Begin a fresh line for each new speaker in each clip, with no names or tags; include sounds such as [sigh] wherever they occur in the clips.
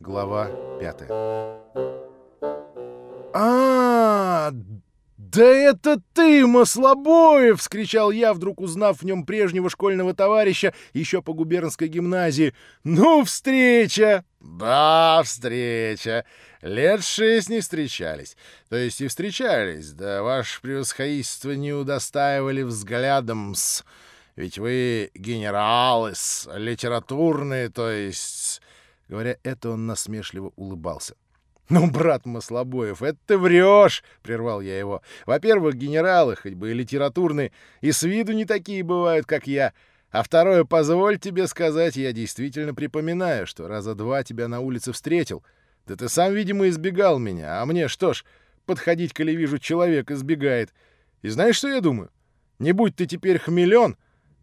Глава пятая. а, да это ты, Маслобоев!» — вскричал я, вдруг узнав в нем прежнего школьного товарища еще по губернской гимназии. «Ну, встреча!» «Да, встреча. Лет шесть не встречались. То есть и встречались, да ваше превосходительство не удостаивали взглядом-с. Ведь вы генералы-с, литературные, то есть...» Говоря это, он насмешливо улыбался. «Ну, брат Маслобоев, это ты врешь!» — прервал я его. «Во-первых, генералы, хоть бы и литературные, и с виду не такие бывают, как я. А второе, позволь тебе сказать, я действительно припоминаю, что раза два тебя на улице встретил. Да ты сам, видимо, избегал меня. А мне что ж, подходить, коли вижу, человек избегает. И знаешь, что я думаю? Не будь ты теперь хмелен,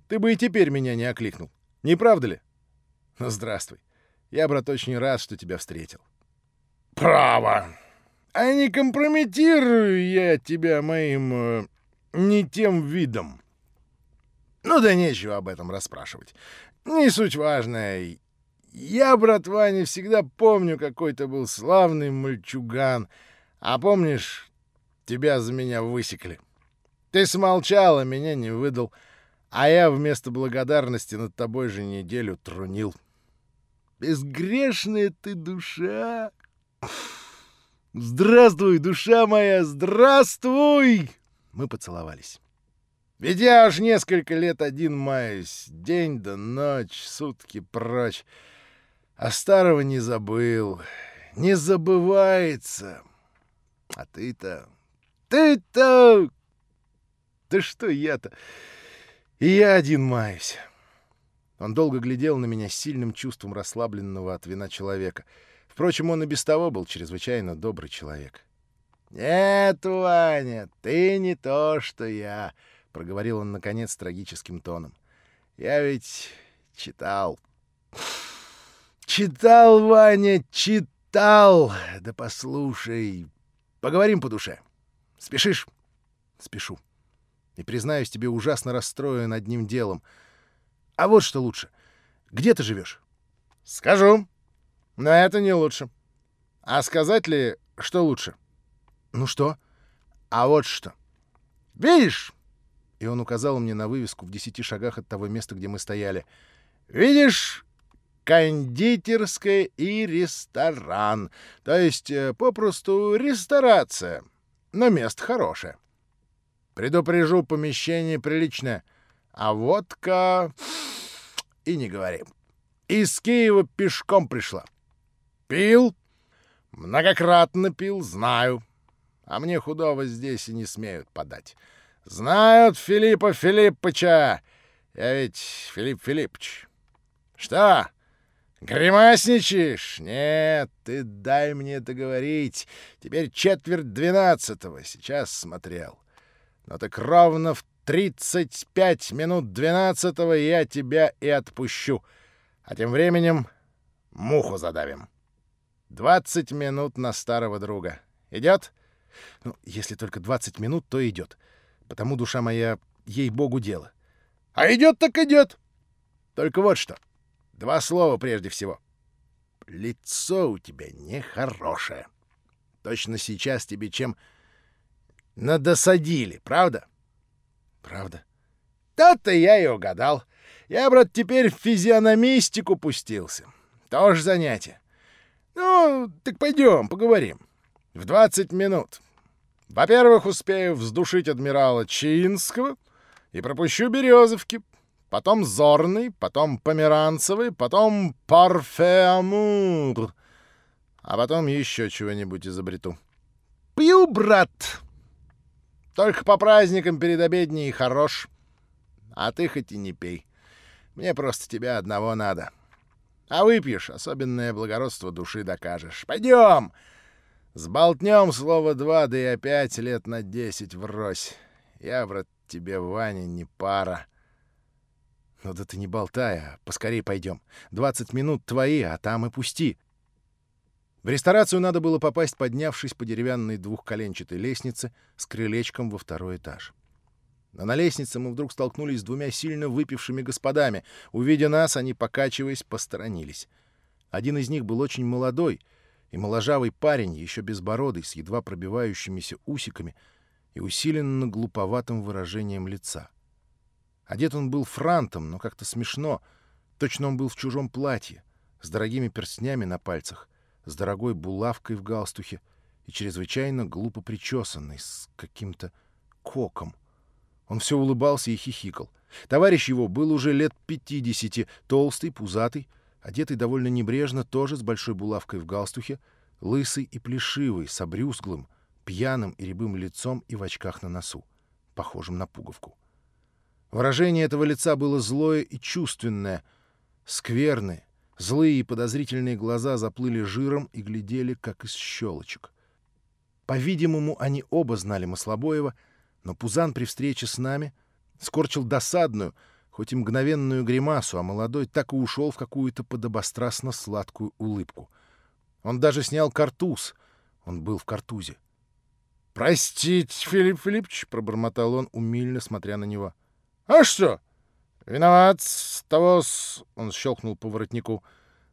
ты бы и теперь меня не окликнул. Не правда ли? Ну, здравствуй. Я, брат, очень рад, что тебя встретил. Право. А не компрометирую я тебя моим э, не тем видом. Ну да нечего об этом расспрашивать. Не суть важная. Я, братва, не всегда помню, какой ты был славный мальчуган. А помнишь, тебя за меня высекли. Ты смолчал, а меня не выдал. А я вместо благодарности над тобой же неделю трунил. Безгрешная ты душа! «Здравствуй, душа моя, здравствуй!» Мы поцеловались. Ведь я уж несколько лет один маюсь, день да ночь, сутки прочь. А старого не забыл, не забывается. А ты-то... Ты-то... Да что я-то? И я один маюсь. Он долго глядел на меня с сильным чувством расслабленного от вина человека — Впрочем, он и без того был чрезвычайно добрый человек. «Нет, Ваня, ты не то, что я», — проговорил он, наконец, трагическим тоном. «Я ведь читал». «Читал, Ваня, читал! Да послушай, поговорим по душе. Спешишь?» «Спешу. И, признаюсь, тебе ужасно расстроен одним делом. А вот что лучше. Где ты живешь?» «Скажу». Но это не лучше. А сказать ли, что лучше? Ну что? А вот что. Видишь? И он указал мне на вывеску в десяти шагах от того места, где мы стояли. Видишь? Кондитерская и ресторан. То есть, э, попросту, ресторация. Но место хорошее. Предупрежу, помещение приличное. А водка... [sniffs] И не говори. Из Киева пешком пришла. Пил? Многократно пил, знаю. А мне худого здесь и не смеют подать. Знают Филиппа Филиппыча. Я ведь Филипп Филиппович. Что? Гримасничаешь? Нет, ты дай мне договорить. Теперь четверть двенадцатого. Сейчас смотрел. Но так ровно в тридцать пять минут двенадцатого я тебя и отпущу. А тем временем муху задавим. Двадцать минут на старого друга. Идет? Ну, если только двадцать минут, то идет. Потому, душа моя, ей-богу, дело. А идет так идет. Только вот что. Два слова прежде всего. Лицо у тебя нехорошее. Точно сейчас тебе чем надосадили, правда? Правда. То-то я и угадал. Я, брат, теперь в физиономистику пустился. Тоже занятие. Ну, так пойдем, поговорим. В 20 минут. Во-первых, успею вздушить адмирала Чаинского и пропущу Березовки, потом Зорный, потом Померанцевый, потом Парфеамур, а потом еще чего-нибудь изобрету. Пью, брат! Только по праздникам перед обедней хорош. А ты хоть и не пей. Мне просто тебя одного надо. — а выпьешь, особенное благородство души докажешь. Пойдем! Сболтнем слово два, да и опять лет на десять врозь. Я, брат, тебе, Ваня, не пара. Ну да ты не болтай, а поскорей пойдем. Двадцать минут твои, а там и пусти. В ресторацию надо было попасть, поднявшись по деревянной двухколенчатой лестнице с крылечком во второй этаж. Но на лестнице мы вдруг столкнулись с двумя сильно выпившими господами. Увидя нас, они, покачиваясь, посторонились. Один из них был очень молодой, и моложавый парень, еще безбородый, с едва пробивающимися усиками и усиленно глуповатым выражением лица. Одет он был франтом, но как-то смешно. Точно он был в чужом платье, с дорогими перстнями на пальцах, с дорогой булавкой в галстухе и чрезвычайно глупо причесанный, с каким-то коком — он все улыбался и хихикал. Товарищ его был уже лет пятидесяти, толстый, пузатый, одетый довольно небрежно, тоже с большой булавкой в галстухе, лысый и плешивый, с обрюзглым, пьяным и рябым лицом и в очках на носу, похожим на пуговку. Выражение этого лица было злое и чувственное, скверное, злые и подозрительные глаза заплыли жиром и глядели, как из щелочек. По-видимому, они оба знали Маслобоева — но Пузан при встрече с нами скорчил досадную, хоть и мгновенную гримасу, а молодой так и ушел в какую-то подобострастно сладкую улыбку. Он даже снял картуз. Он был в картузе. «Простите, Филипп Филиппович», — пробормотал он, умильно смотря на него. «А что? Виноват с того с...» — он щелкнул по воротнику.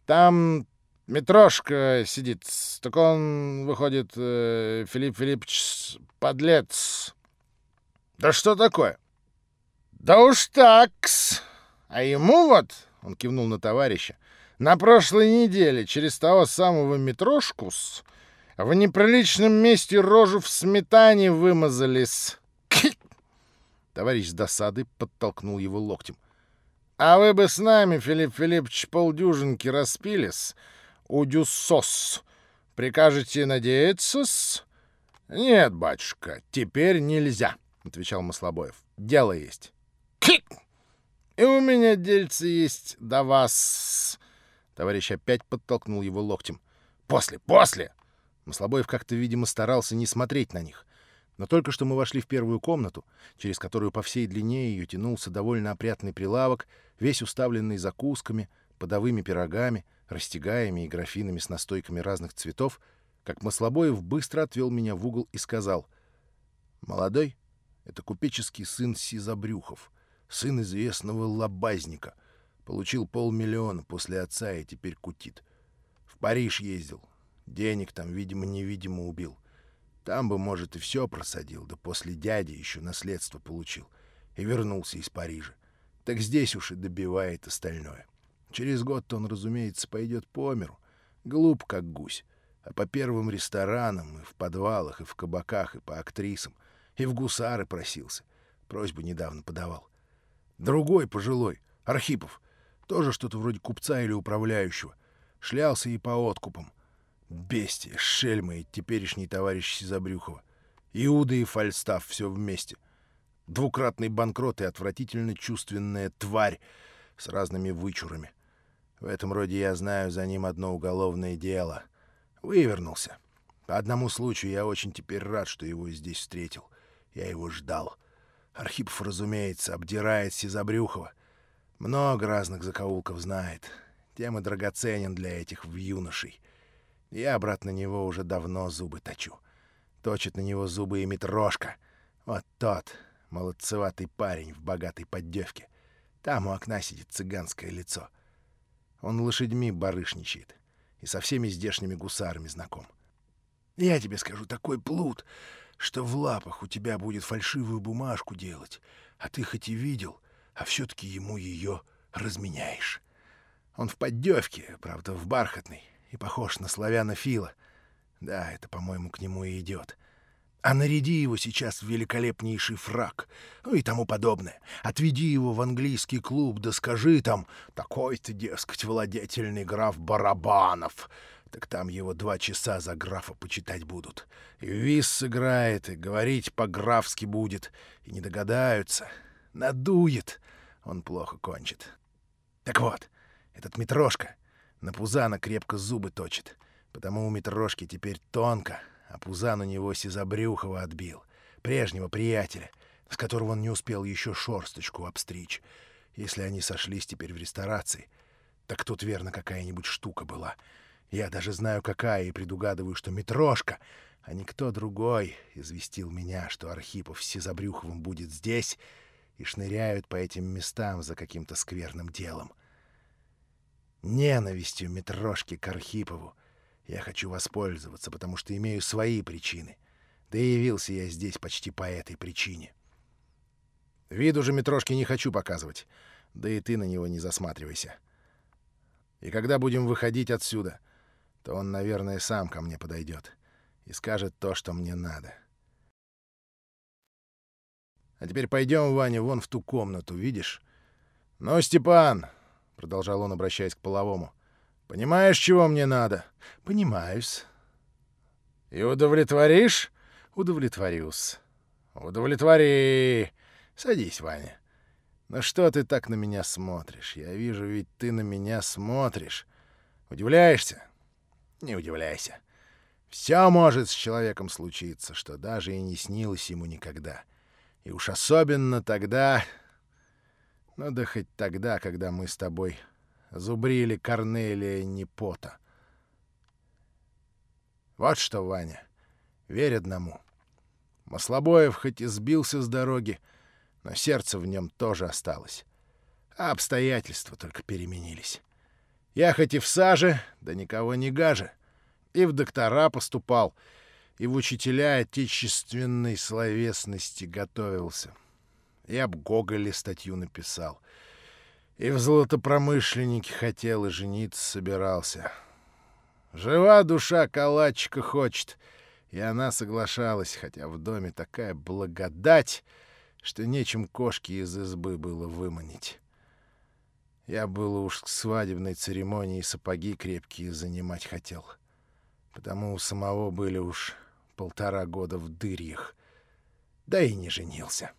«Там Митрошка сидит, так он, выходит, э, Филипп Филиппович, подлец». «Да что такое?» «Да уж такс. А ему вот...» — он кивнул на товарища. «На прошлой неделе через того самого метрошкус в неприличном месте рожу в сметане вымазались». Товарищ с досады подтолкнул его локтем. «А вы бы с нами, Филипп Филиппович, полдюжинки распились, удюсос. Прикажете надеяться-с?» «Нет, батюшка, теперь нельзя». — отвечал Маслобоев. — Дело есть.! И у меня дельце есть до вас. Товарищ опять подтолкнул его локтем. — После, после! Маслобоев как-то, видимо, старался не смотреть на них. Но только что мы вошли в первую комнату, через которую по всей длине ее тянулся довольно опрятный прилавок, весь уставленный закусками, подовыми пирогами, растягаями и графинами с настойками разных цветов, как Маслобоев быстро отвел меня в угол и сказал «Молодой, это купеческий сын Сизобрюхов, сын известного лобазника. Получил полмиллиона после отца и теперь кутит. В Париж ездил. Денег там, видимо-невидимо, убил. Там бы, может, и все просадил, да после дяди еще наследство получил. И вернулся из Парижа. Так здесь уж и добивает остальное. Через год он, разумеется, пойдет по миру. Глуп, как гусь. А по первым ресторанам, и в подвалах, и в кабаках, и по актрисам — и в гусары просился. Просьбу недавно подавал. Другой пожилой, Архипов, тоже что-то вроде купца или управляющего. Шлялся и по откупам. Бестия, шельма и теперешний товарищ Сизобрюхова. Иуда и Фальстаф все вместе. Двукратный банкрот и отвратительно чувственная тварь с разными вычурами. В этом роде я знаю за ним одно уголовное дело. Вывернулся. По одному случаю я очень теперь рад, что его здесь встретил. Я его ждал. Архипов, разумеется, обдирает Сизобрюхова. Много разных закоулков знает. Тем и драгоценен для этих юношей. Я, брат, на него уже давно зубы точу. Точит на него зубы и Митрошка. Вот тот, молодцеватый парень в богатой поддевке. Там у окна сидит цыганское лицо. Он лошадьми барышничает и со всеми здешними гусарами знаком. Я тебе скажу, такой плут, что в лапах у тебя будет фальшивую бумажку делать, а ты хоть и видел, а все-таки ему ее разменяешь. Он в поддевке, правда, в бархатной, и похож на славяна Фила. Да, это, по-моему, к нему и идет. А наряди его сейчас в великолепнейший фраг, ну и тому подобное. Отведи его в английский клуб, да скажи там, такой-то, дескать, владетельный граф Барабанов — так там его два часа за графа почитать будут. И виз сыграет, и говорить по-графски будет, и не догадаются. Надует, он плохо кончит. Так вот, этот Митрошка на Пузана крепко зубы точит, потому у Митрошки теперь тонко, а Пузан у него Сизобрюхова отбил, прежнего приятеля, с которого он не успел еще шорсточку обстричь. Если они сошлись теперь в ресторации, так тут верно какая-нибудь штука была — я даже знаю, какая, и предугадываю, что Митрошка а никто другой известил меня, что Архипов с Сизобрюховым будет здесь и шныряют по этим местам за каким-то скверным делом. Ненавистью метрошки к Архипову я хочу воспользоваться, потому что имею свои причины. Да и явился я здесь почти по этой причине. Виду же метрошки не хочу показывать, да и ты на него не засматривайся. И когда будем выходить отсюда, то он, наверное, сам ко мне подойдет и скажет то, что мне надо. А теперь пойдем, Ваня, вон в ту комнату, видишь? Ну, Степан, — продолжал он, обращаясь к половому, — понимаешь, чего мне надо? Понимаюсь. И удовлетворишь? Удовлетворюсь. Удовлетвори. Садись, Ваня. Ну что ты так на меня смотришь? Я вижу, ведь ты на меня смотришь. Удивляешься? Не удивляйся. Все может с человеком случиться, что даже и не снилось ему никогда. И уж особенно тогда... Ну да хоть тогда, когда мы с тобой зубрили Корнелия Непота. Вот что, Ваня, верь одному. Маслобоев хоть и сбился с дороги, но сердце в нем тоже осталось. А обстоятельства только переменились. Я хоть и в саже, да никого не гаже. И в доктора поступал, и в учителя отечественной словесности готовился. И об Гоголе статью написал. И в золотопромышленнике хотел, и жениться собирался. Жива душа калачика хочет, и она соглашалась, хотя в доме такая благодать, что нечем кошки из избы было выманить. Я было уж к свадебной церемонии сапоги крепкие занимать хотел, потому у самого были уж полтора года в дырьях, да и не женился.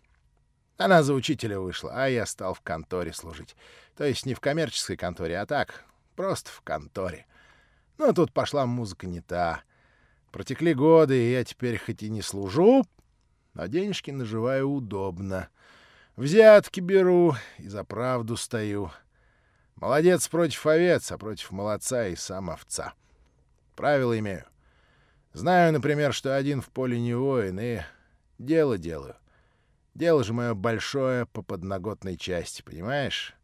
Она за учителя вышла, а я стал в конторе служить. То есть не в коммерческой конторе, а так, просто в конторе. Но тут пошла музыка не та. Протекли годы, и я теперь хоть и не служу, но денежки наживаю удобно. Взятки беру и за правду стою. Молодец против овец, а против молодца и сам овца. Правила имею. Знаю, например, что один в поле не воин, и дело делаю. Дело же мое большое по подноготной части, понимаешь?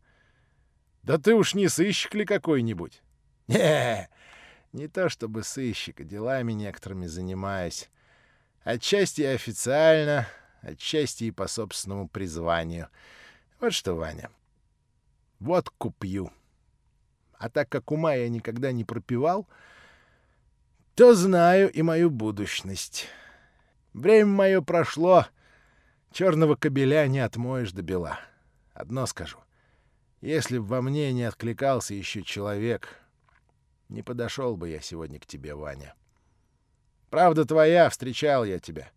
Да ты уж не сыщик ли какой-нибудь? [laughs] Не, не то чтобы сыщик, а делами некоторыми занимаюсь. Отчасти официально, отчасти и по собственному призванию. Вот что, Ваня, вот купью. А так как ума я никогда не пропивал, то знаю и мою будущность. Время мое прошло, черного кобеля не отмоешь до бела. Одно скажу. Если б во мне не откликался еще человек, не подошел бы я сегодня к тебе, Ваня. Правда твоя, встречал я тебя.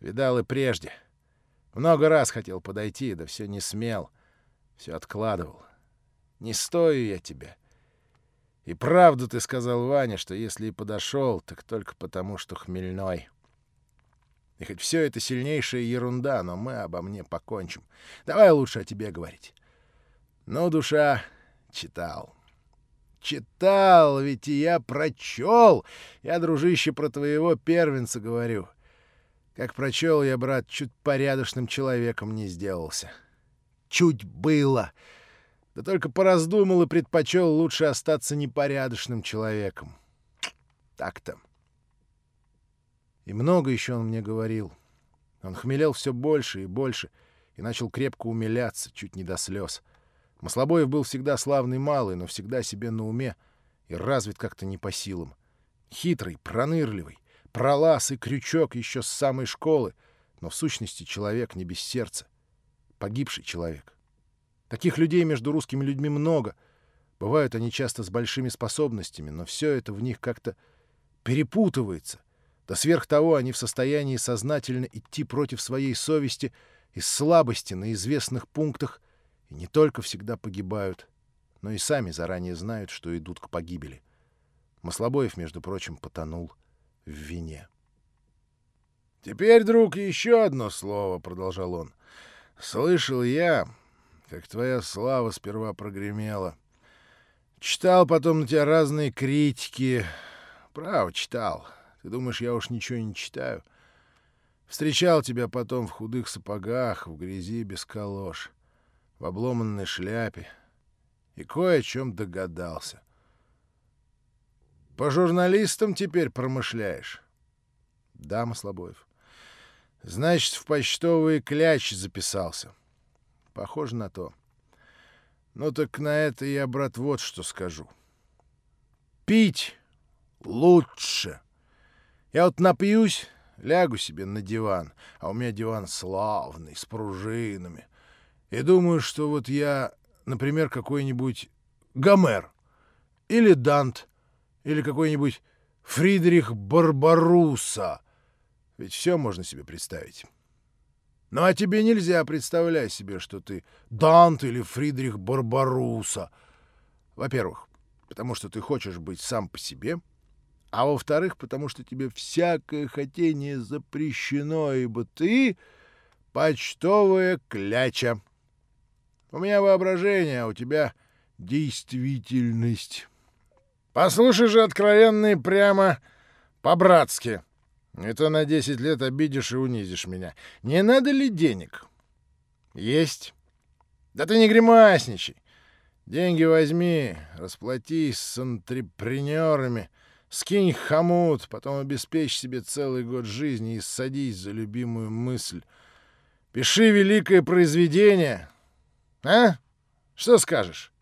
Видал и прежде. Много раз хотел подойти, да все не смел. Все откладывал. Не стою я тебя. И правду ты сказал, Ваня, что если и подошел, так только потому, что хмельной. И хоть все это сильнейшая ерунда, но мы обо мне покончим. Давай лучше о тебе говорить. Ну, душа, читал. Читал, ведь и я прочел. Я, дружище, про твоего первенца говорю. Как прочел я, брат, чуть порядочным человеком не сделался. Чуть было. Да только пораздумал и предпочел лучше остаться непорядочным человеком. Так-то. И много еще он мне говорил. Он хмелел все больше и больше и начал крепко умиляться, чуть не до слез. Маслобоев был всегда славный малый, но всегда себе на уме и развит как-то не по силам. Хитрый, пронырливый, пролаз и крючок еще с самой школы, но в сущности человек не без сердца. Погибший человек. Таких людей между русскими людьми много. Бывают они часто с большими способностями, но все это в них как-то перепутывается. Да сверх того они в состоянии сознательно идти против своей совести из слабости на известных пунктах и не только всегда погибают, но и сами заранее знают, что идут к погибели. Маслобоев, между прочим, потонул в вине. «Теперь, друг, еще одно слово», — продолжал он. «Слышал я, как твоя слава сперва прогремела. Читал потом на тебя разные критики. Право, читал. Ты думаешь, я уж ничего не читаю? Встречал тебя потом в худых сапогах, в грязи без колош, в обломанной шляпе. И кое о чем догадался. По журналистам теперь промышляешь? Да, Маслобоев. Значит, в почтовые клячи записался. Похоже на то. Ну так на это я, брат, вот что скажу. Пить лучше. Я вот напьюсь, лягу себе на диван, а у меня диван славный, с пружинами. И думаю, что вот я, например, какой-нибудь Гомер или Дант или какой-нибудь Фридрих Барбаруса. Ведь все можно себе представить. Ну а тебе нельзя представлять себе, что ты Дант или Фридрих Барбаруса. Во-первых, потому что ты хочешь быть сам по себе, а во-вторых, потому что тебе всякое хотение запрещено, ибо ты — почтовая кляча. У меня воображение, а у тебя действительность. Послушай же откровенно прямо по-братски. Это на десять лет обидишь и унизишь меня. Не надо ли денег? Есть. Да ты не гримасничай. Деньги возьми, расплатись с антрепренерами, скинь хомут, потом обеспечь себе целый год жизни и садись за любимую мысль. Пиши великое произведение. А? Что скажешь?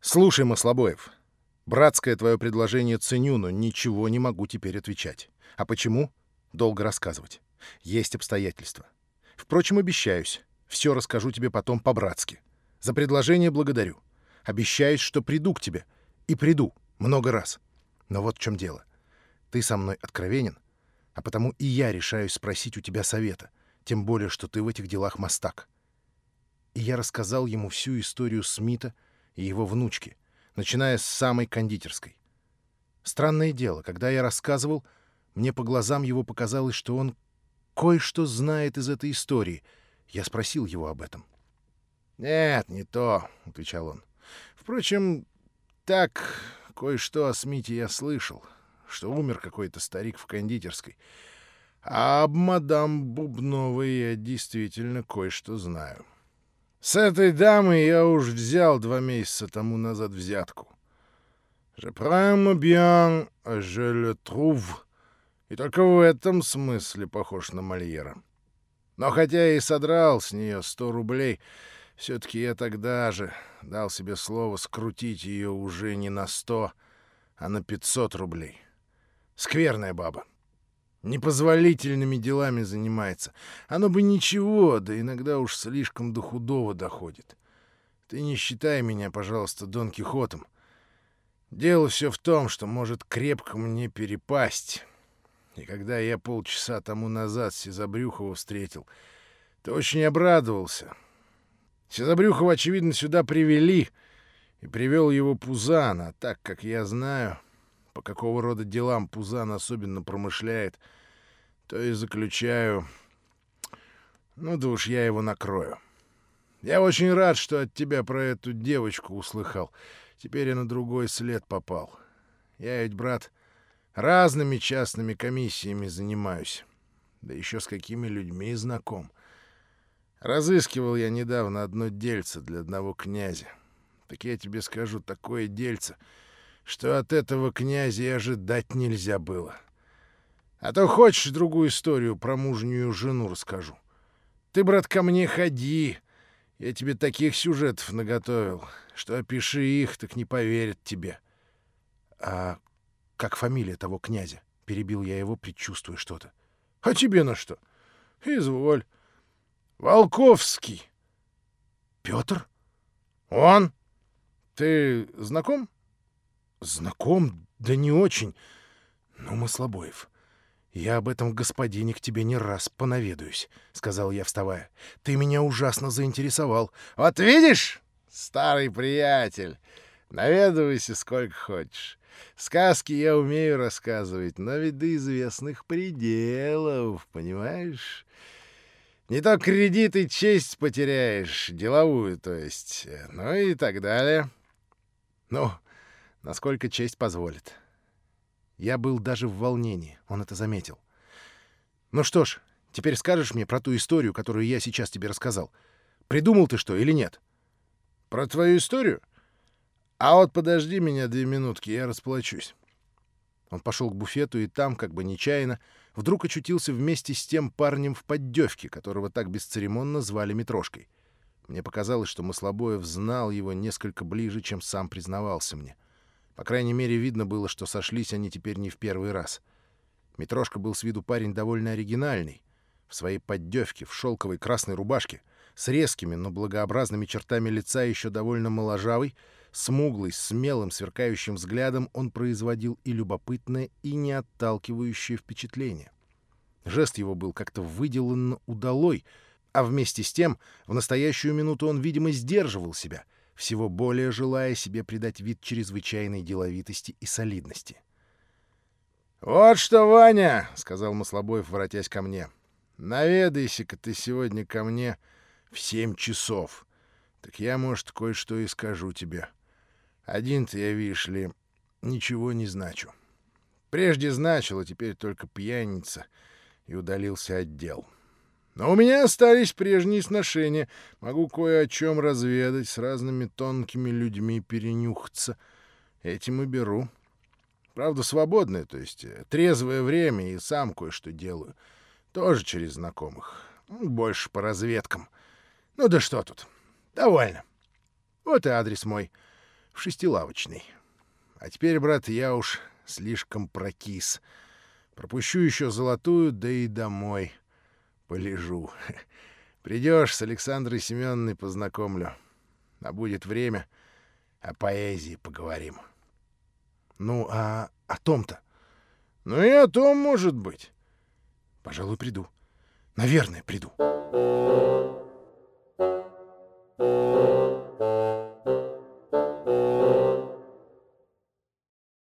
Слушай, Маслобоев, братское твое предложение ценю, но ничего не могу теперь отвечать. А почему? Долго рассказывать. Есть обстоятельства. Впрочем, обещаюсь. Все расскажу тебе потом по-братски. За предложение благодарю. Обещаюсь, что приду к тебе. И приду. Много раз. Но вот в чем дело. Ты со мной откровенен, а потому и я решаюсь спросить у тебя совета, тем более, что ты в этих делах мастак. И я рассказал ему всю историю Смита и его внучки, начиная с самой кондитерской. Странное дело, когда я рассказывал, мне по глазам его показалось, что он кое-что знает из этой истории. Я спросил его об этом.
«Нет, не то», — отвечал он. «Впрочем, так, кое-что о Смите я слышал, что умер какой-то старик в кондитерской. А об мадам Бубновой я действительно кое-что знаю. С этой дамой я уж взял два месяца тому назад взятку. «Je prends bien, je le trouve», и только в этом смысле похож на Мольера. Но хотя я и содрал с нее сто рублей, все-таки я тогда же дал себе слово скрутить ее уже не на сто, а на пятьсот рублей. Скверная баба. Непозволительными делами занимается. Оно бы ничего, да иногда уж слишком до худого доходит. Ты не считай меня, пожалуйста, Дон Кихотом. Дело все в том, что может крепко мне перепасть. И когда я полчаса тому назад Сизобрюхова встретил, то очень обрадовался. Сизобрюхова, очевидно, сюда привели, и привел его Пузан, а так как я знаю, по какого рода делам Пузан особенно промышляет, то и заключаю... Ну да уж я его накрою. Я очень рад, что от тебя про эту девочку услыхал. Теперь я на другой след попал. Я ведь, брат, Разными частными комиссиями занимаюсь. Да еще с какими людьми знаком. Разыскивал я недавно одно дельце для одного князя. Так я тебе скажу, такое дельце, что от этого князя и ожидать нельзя было. А то хочешь другую историю про мужнюю жену расскажу. Ты, брат, ко мне ходи. Я тебе таких сюжетов наготовил, что опиши их, так не поверят тебе.
А как фамилия того князя? Перебил я его, предчувствуя что-то.
А тебе на что? Изволь. Волковский.
Петр?
Он? Ты знаком?
Знаком, да не очень. Ну, Маслобоев, я об этом господине к тебе не раз понаведаюсь, — сказал я, вставая. Ты меня ужасно заинтересовал.
Вот видишь, старый приятель, наведывайся сколько хочешь. Сказки я умею рассказывать, но ведь до известных пределов, понимаешь? Не то кредит и честь потеряешь, деловую, то есть, ну и так далее.
Ну, насколько честь позволит. Я был даже в волнении, он это заметил. «Ну что ж, теперь скажешь мне про ту историю, которую я сейчас тебе рассказал. Придумал ты что или нет?»
«Про твою историю? А вот подожди меня две минутки, я расплачусь».
Он пошел к буфету и там, как бы нечаянно, вдруг очутился вместе с тем парнем в поддевке, которого так бесцеремонно звали Митрошкой. Мне показалось, что Маслобоев знал его несколько ближе, чем сам признавался мне. По крайней мере, видно было, что сошлись они теперь не в первый раз. Митрошка был с виду парень довольно оригинальный. В своей поддевке, в шелковой красной рубашке, с резкими, но благообразными чертами лица еще довольно моложавый, Смуглый, смелым, сверкающим взглядом он производил и любопытное, и не отталкивающее впечатление. Жест его был как-то выделан удалой, а вместе с тем в настоящую минуту он, видимо, сдерживал себя, всего более желая себе придать вид чрезвычайной деловитости и солидности.
«Вот что, Ваня!» — сказал Маслобоев, воротясь ко мне. «Наведайся-ка ты сегодня ко мне в семь часов. Так я, может, кое-что и скажу тебе». Один-то я, видишь ли, ничего не значу. Прежде значил, а теперь только пьяница, и удалился отдел. Но у меня остались прежние сношения. Могу кое о чем разведать, с разными тонкими людьми перенюхаться. Этим и беру. Правда, свободное, то есть э, трезвое время, и сам кое-что делаю. Тоже через знакомых. Больше по разведкам. Ну да что тут. Довольно. Вот и адрес мой — в шестилавочный. А теперь, брат, я уж слишком прокис. Пропущу еще золотую, да и домой полежу. [laughs] Придешь с Александрой Семеновной познакомлю. А будет время, о поэзии поговорим.
Ну, а о том-то?
Ну и о том, может быть.
Пожалуй, приду. Наверное, приду.